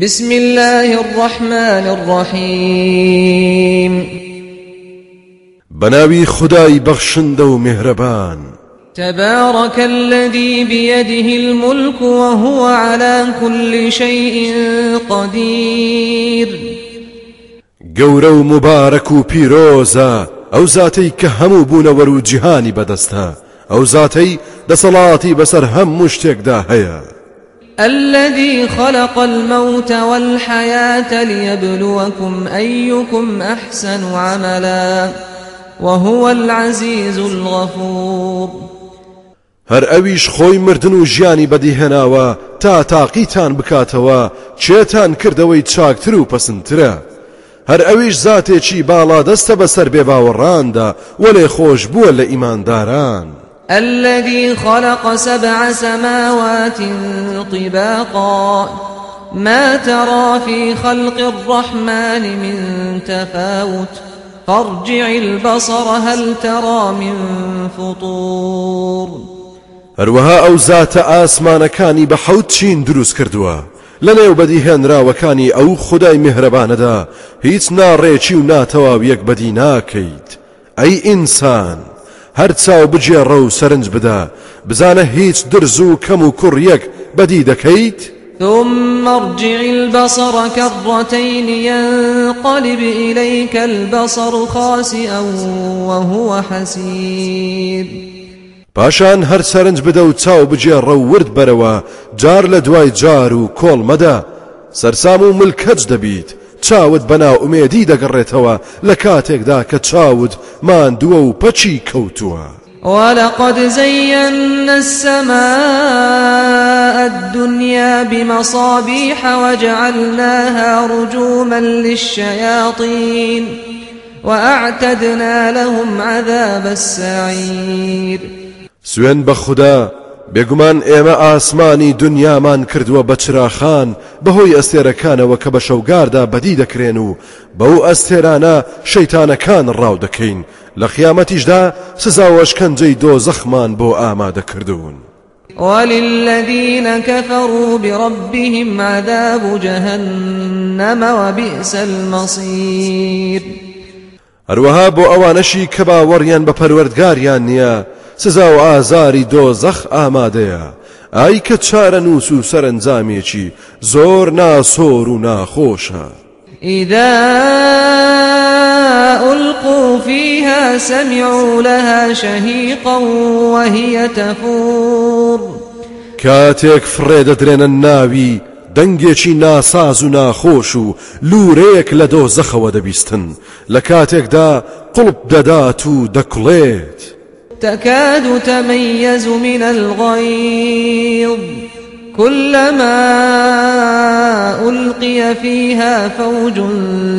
بسم الله الرحمن الرحيم. بناوي خداي بخشند ومهربان تبارك الذي بيده الملك وهو على كل شيء قدير گەورە و مبارەک و پیرۆزە ئەو زاتەی کە هەموو بوونەوەر و جیهانی بەدەستە ئەو زاتەی دەسەڵاتی بەسەر هەموو شتێکدا هەیە الذي خلق الموت والحياة ليبلوكم أيكم أحسن عملا وهو العزيز الغفور. هەر ئەویش خۆی مردن و ژیانی بەدیهێناوە تا تاقیتان بکاتەوە چێتان کردەوەی چاکتر و پەسنترە هەر ئەویش زاتێکی باڵا دەستە بەسەر بێباوەڕاندا وەلێ خۆش بووە لە ئیمانداران. الذي خلق سبع سماوات طباقا. ما ترى في خلق الرحمن من تفاوت؟ فارجع البصر هل ترى من فطور؟ هەروەها ئەو زاتە ئاسمانەکانی بە حەوت چین دروست کردووە نێو بەدیهێنراوەکانی ئەو خدای میهرەبانەدا هیچ ناڕێکی و ناتەواو یەک بەدی ناکەیت ئەی ئینسان هەر چاو بگێڕە و سەرنج بدە بزانە هیچ درز و کەم و کوڕیەک بەدی دەکەیت؟ ثم ارجع البصر كرتين ينقلب إليك البصر خاسئا وهو حسير. پاشان هەر سەرنج بدە و چاو بگێڕە و ورد بەرەوە جار لە دوای جار و کۆڵ مەدە سەرسام و ملکەچ دەبیت. چاوت بەناو ئومێدی دەگەڕێتەوە لە کاتێکدا کە چاوت ماندووە و پەچی کەوتووە ولقد زينا السماء الدنيا بمصابيح وجعلناها رجوما للشياطين وأعتدنا لهم عذاب السعير. سوێن بە خوددا بێگومان ئێمە ئاسمانی دنیامان کردووە بە چراخان بەهۆی ئەستێرەکانەوە کە بە شەوگاردا بەدی دەکرێن و بەو ئەستێرانە شەیتانەکان ڕاو دەکەین لە خیامەتیشدا سزاوەشکەنجەی دۆ زەخمان بۆ ئامادەکردوون وللذين كفروا بربهم عذاب جهنم وبئس المصير. هەروەها بۆ ئەوانەشی کە باوەڕیان بە پەروەردگاریان نییە سزا و ئازاری دۆزەخ ئامادەیە. ئای کە چارە نووس و سەرنجامێکی زۆر ناسۆر و ناخۆشە. إذا ألقوا فيها سمعوا لها شهيقا وهي تفور. کاتێک فڕێ دەدرێنە ناوی دەنگێکی ناساز و ناخۆش و لورەیەک لە دۆزەخەوە دەبیستن. لە کاتێکدا قڵب دەدات و دەکڵێت. تكاد تميز من الغيظ. كلما ألقي فيها فوج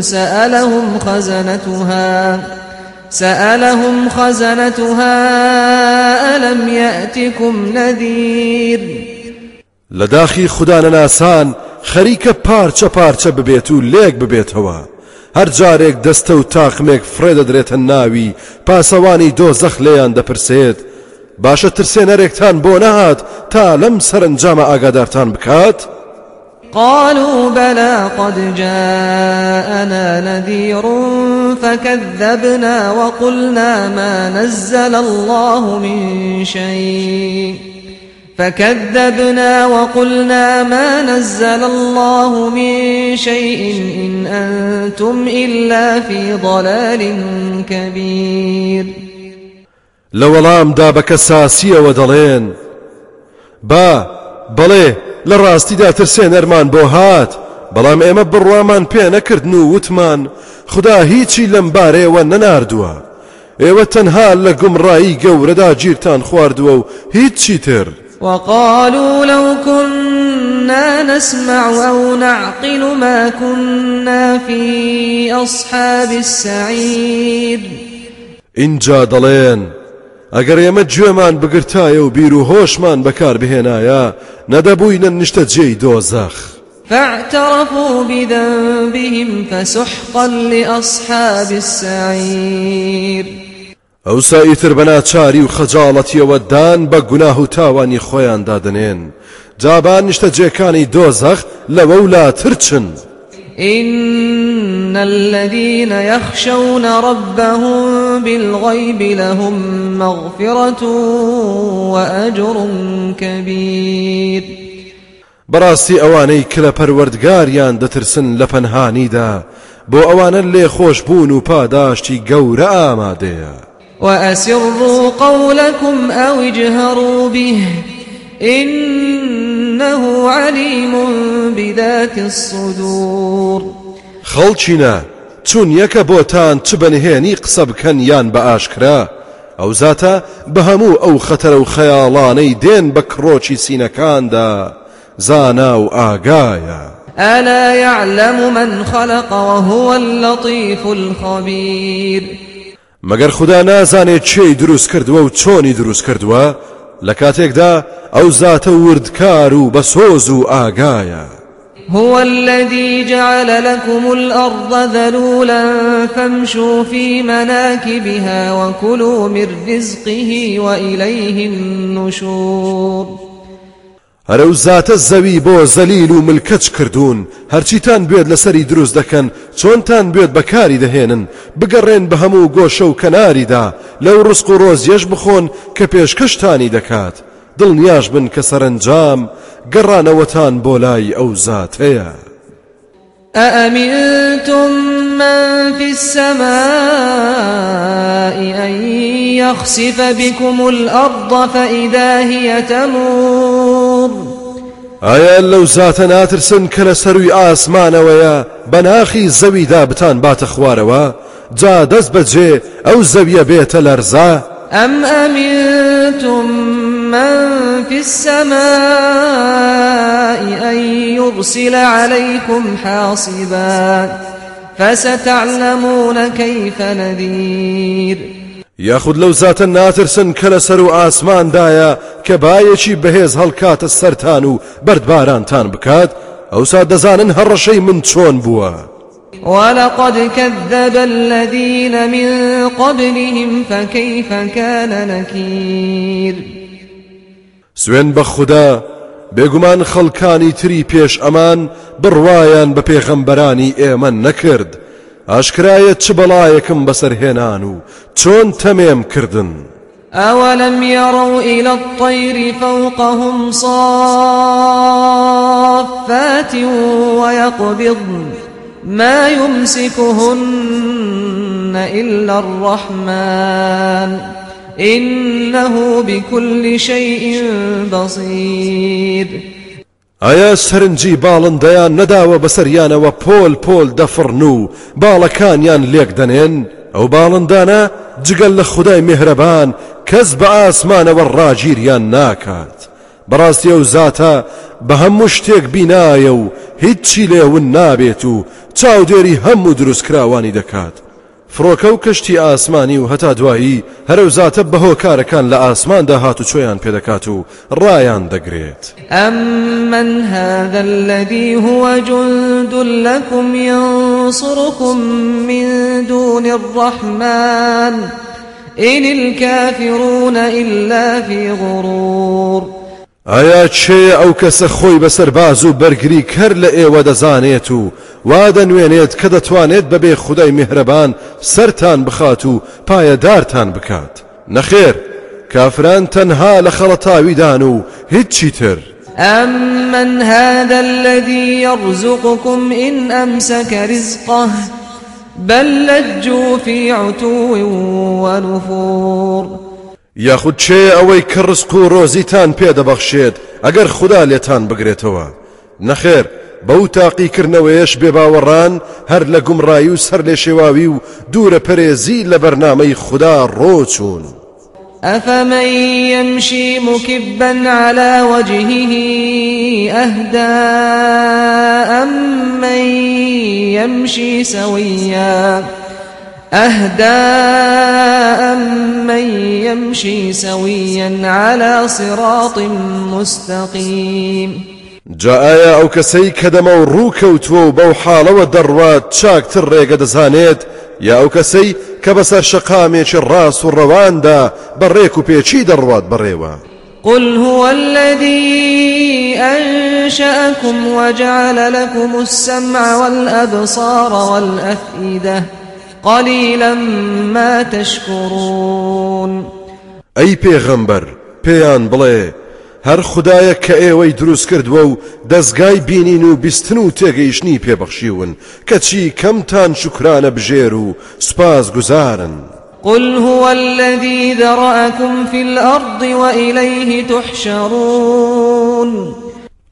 سألهم خزنتها. سألهم خزنتها ألم يأتكم نذير؟ لداخي خدان ناسان خەریکە پارچە پارچە ببێت و لێک هەر جارێک دەستە و تاقمێک فرێ دەدرێتە ناوی پاسەوانی دۆزەخ لێیان دەپرسێت باشە ترسێنەرێکتان بۆ نەهات تا لەم سەرنجامە ئاگادارتان بکات؟ قالوا بلى قد جاءنا نذير فكذبنا وقلنا ما نزل الله من شيء فكذبنا وقلنا ما نزل الله من شيء إن أنتم إلا في ضلال كبير. لەوەڵام دا کەساسیەوە دەڵێن. با بەڵێ لە ڕاستیدا ترسێنەرمان بۆ هات. بەڵام ئێمە بڕوامان پێ نەکردن و وتمان خدا هیچی لەم بارەیەوە نەناردووە. ئێوە تەنها لە گومڕایی گەورەدا گیرتان خواردووە و هیچی تر. وقالوا لو كنا نسمع أو نعقل ما كنا في أصحاب السعير. اینجا دەڵێن ئەگەر ئێمە گوێمان بگرتایە و بیر و هۆشمان بەکار بهێنایە نەدەبووینە نیشتە جێی دۆزەخ. فاعترفوا بذنبهم فسحقا لأصحاب السعير. ئەوسا ئیتر بە ناچاری و خەجاڵەتیەوە دان بە گوناه و تاوانی خۆیان دادنێن. جابان نیشتە جێکانی دۆزەخ لەوە ولاتر چن. إن الذين يخشون ربهم بالغيب لهم مغفرة وأجر كبير. بەڕاستی ئەوانەی کە لە پەروەردگاریان دەترسن لە پەنهانیدا بۆ ئەوانە لێ خۆشبوون و پاداشتی گەورە ئامادەیە وأسروا قولكم أو اجهروا به إنه عليم بذات الصدور. خەڵچینە چون یەکە بۆتان چ بەنهێنی قسە بکەن یان بە ئاشکرا ئەو زاتە بە هەموو ئەو خەتەرە و خەیاڵانەی دێن بە کڕۆکی سینەکاندا زانا و ئاگایە. ألا يعلم من خلق وهو اللطيف الخبير. مەگەر خدا نازانێت چێی دروست کردووە و چۆنی دروست کردووە لە کاتێکدا ئەو زاتە وردکار و بە سۆز و ئاگایە. هو الذي جعل لكم الأرض ذلولا فامشوا في مناكبها وكلوا من رزقه وإليه النشور. هەرە و زاتە زەوی بۆ زەلیل و ملکەچ کردوون. هەرچیتان بێت لەسەری دروست دەکەن چۆنتان بێت بەکاری دەهێنن؟ بگەڕێن بە هەموو گۆشە و کەناریدا. لەو ڕسق و ڕۆزیەش بخۆن کە پێشکەشتانی دەکات. دڵنیاش بن کە سەرنجام گەڕانەوەتان بۆ لای ئەو زاتەیە. أأمنتم من في السماء أن يخسف بكم الأرض فإذا هي تمور ئایا لەو زاتە ناترسن کە لە سەروی ئاسمانەوەیە بەناخی زەویدا بتان باتە خوارەوە جا دەست بەجێ ئەو زەویە بێتە لەرزە أم أمنتم من في السماء أن يرسل عليكم حاصبا فستعلمون كيف نذير یاخود لەو زاتە ناترسن کە لە سەر و ئاسماندایە کە باەکی بەهێز هەڵکاتە سەران و بەردبارانتان بکات ئەوسا دەزانن هەڕەشەی من چۆن بووە. ولقد كذب الذين من قبلهم فكيف كان نكير. سوێن بە خوددا بێگومان خەڵکانی تری پێش ئەمان بڕوایان بە پێغەمبەرانی ئێمە نەکرد. ئاشکرایە چ بەڵایەکم بەسەرهێنان و چۆن تەمێم کردن أولم يروا إلى الطير فوقهم صافات ويقبضن ما يمسكهن إلا الرحمن. إنه بكل شيء بصير. ئایا سەرنجی باڵندەیان نەداوە بەسەریانەوە پۆل پۆل دەفڕن و باڵەکانیان لێک دەنێن؟ ئەو باڵندانە جگەل لە خدای میهرەبان کەس بە ئاسمانەوە ڕاگیریان ناکات. بەڕاستی ئەو زاتە بە هەموو شتێک بینایە و هیچی لێون نابێت و چاودێری هەموو دروستکراوانی دەکات. فڕۆکە و کەشتی ئاسمانی و هەتا دوایی هەرو زاتە بەهۆ کارەکان لە ئاسماندا هات و چۆیان پێدەکات و ڕایان دەگرێت. هذا الذي هو جند لكم ينصركم من دون الرحمن إن الكافرون إلا في غرور ئایا چێ ئەو کەسە خۆی بەسەر باز و بەرگری کەر لە ئێوە دەزانێت و وا دەنوێنێت کە دەتوانێت بەبێ خدای میهرەبان سەرتان بخات و پایەدارتان بکات. نەخێر کافران تەنها لە خەڵەتاویدان و هیچی تر. أمن هذا الذي يرزقكم إن أمسك رزقه بل لجوا في عتو ونفور. یاخود چێ ئەوەی کە ڕسک و ڕۆزیتان پێدەبەخشێت ئەگەر خوددا لێتان بگرێتەوە؟ نەخێر بەو تاقیکردنەوەیش بێباوەڕان هەر لە گومڕایی و سەر لێ شێواوی و دوورە پەرێزی لە بەرنامەی خوددا ڕۆچوون. أفمن يمشي مكبا على وجهه أهدى أمن يمشي سويا أهدى أمن يمشي سويا على صراط مستقيم. جا ئایا ئەو کەسەی کە دەمە و ڕووکەوتووە و بەو حاڵەوە دەڕوات چاکتر ڕێگە دەزانێت یا ئەو کەسەی کە بەسەر شەقامێکی ڕاست و ڕەواندا بە ڕێک و پێچی دەڕوات بڕێوە قل هو الذي أنشأكم وجعل لكم السمع والأبصار والأفئدة. قليلا ما تشكرون. ئەی پێغەمبەر پێیان بڵێ هەر خدایە کە ئێوەی دروست کردووە و دەستگای بینین و بیستن و تێگەیشتنی پێبەخشیون کەچی کەمتان شکرانە بژێر و سپاس گوزارن. قل هو الذي ذرأكم في الأرض وإليه تحشرون.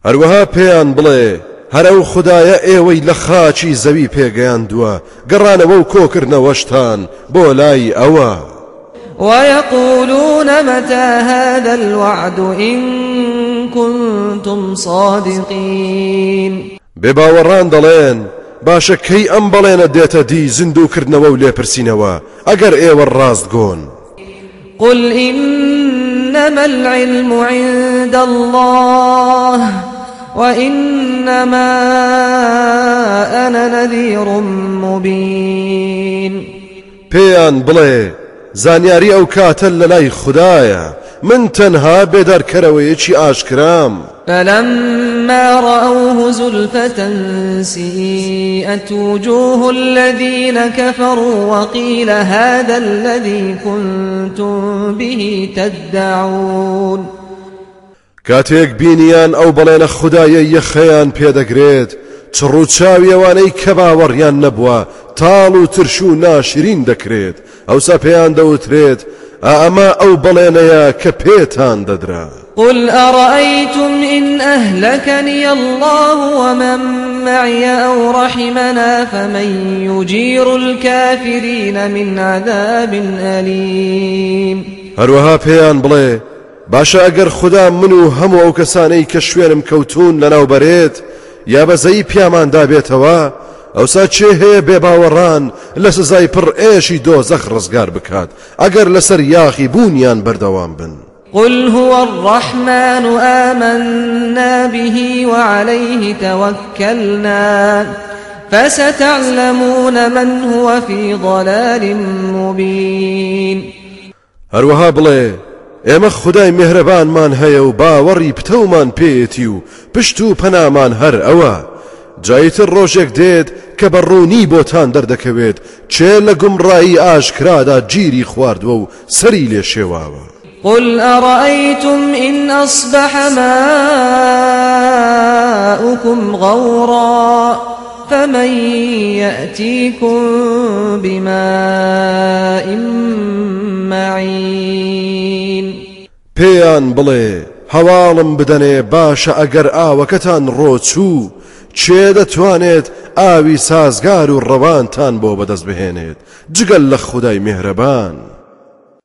هەروەها پێیان بڵێ هەرە و خدایە ئێوەی لە خاچی زەوی پێگەیاندووە گەڕانەوە و کۆکردنەوەشتان بۆ لای ئەوە. ويقولون متى هذا الوعد إن كنتم صادقين؟ بێباوەڕان دەڵێن باشە کەی ئەم بەڵێنە دێتە دی زیندووکردنەوە و لێپرسینەوە ئەگەر ئێوە ڕاست گۆن. قل إنما العلم عند الله وإنما أنا نذير مبين. پێیان بڵێ زانیاری ئەو کاتە لە لای خدایە من تەنها بێدارکەرەوەیەکی ئاشکرام. فلما رأوه زلفة سيئت وجوه الذين كفروا وقيل هذا الذي كنتم به تدعون. کاتێک بینیان ئەو بەڵێنە خدایە یەخەیان پێدەگرێت چڕوو چاویەوانەی کە باوەڕیان نەبووە تاڵ و ترش و ناشرین دەکرێت ئەوسا پێیان دەوترێت ئەمە ئەو بەڵێنەیە کە پێتان دەدرا. قل أرأيتم إن أهلكني الله ومن معي أو رحمنا فمن يجير الكافرين من عذاب أليم. هەروەها پێیان بڵێ باشە ئەگەر خوددا من و هەموو ئەو کەسانەی کە شوێنم کەوتون لەناوبەرێت یا بەزەی پیامان دابێتەوە ئەوسا چێ هەیە بێباوەڕان لە سزای پڕ ئێشی دۆزەخ ڕزگار بکات ئەگەر لەسەر یاخی بوونیان بەردەوام بن. قل هو الرحمن آمنا به وعليه توكلنا فستعلمون من هو في ضلال مبين. هەروەها بڵێ ئێمە خدای میهرەبانمان هەیە و باوەڕی پتەومان پێێتی و پشت و پەنامان هەر ئەوە جایتر ڕۆژێک دێت کە بەڕوونی بۆتان دەردەکەوێت چێ لە گومڕایی ئاشکرادا گیری خواردووە و سەری لێ شێواوە قل أرأيتم إن أصبح ماؤكم غورا؟ فمن يأتيكم بماء معين. پێیان بڵێ هەواڵم بدەنێ باشە ئەگەر ئاوەکەتان ڕۆچوو چێ دەتوانێت ئاوی سازگار و ڕەوانتان بۆ بەدەست بهێنێت جگەل لە خودای میهرەبان.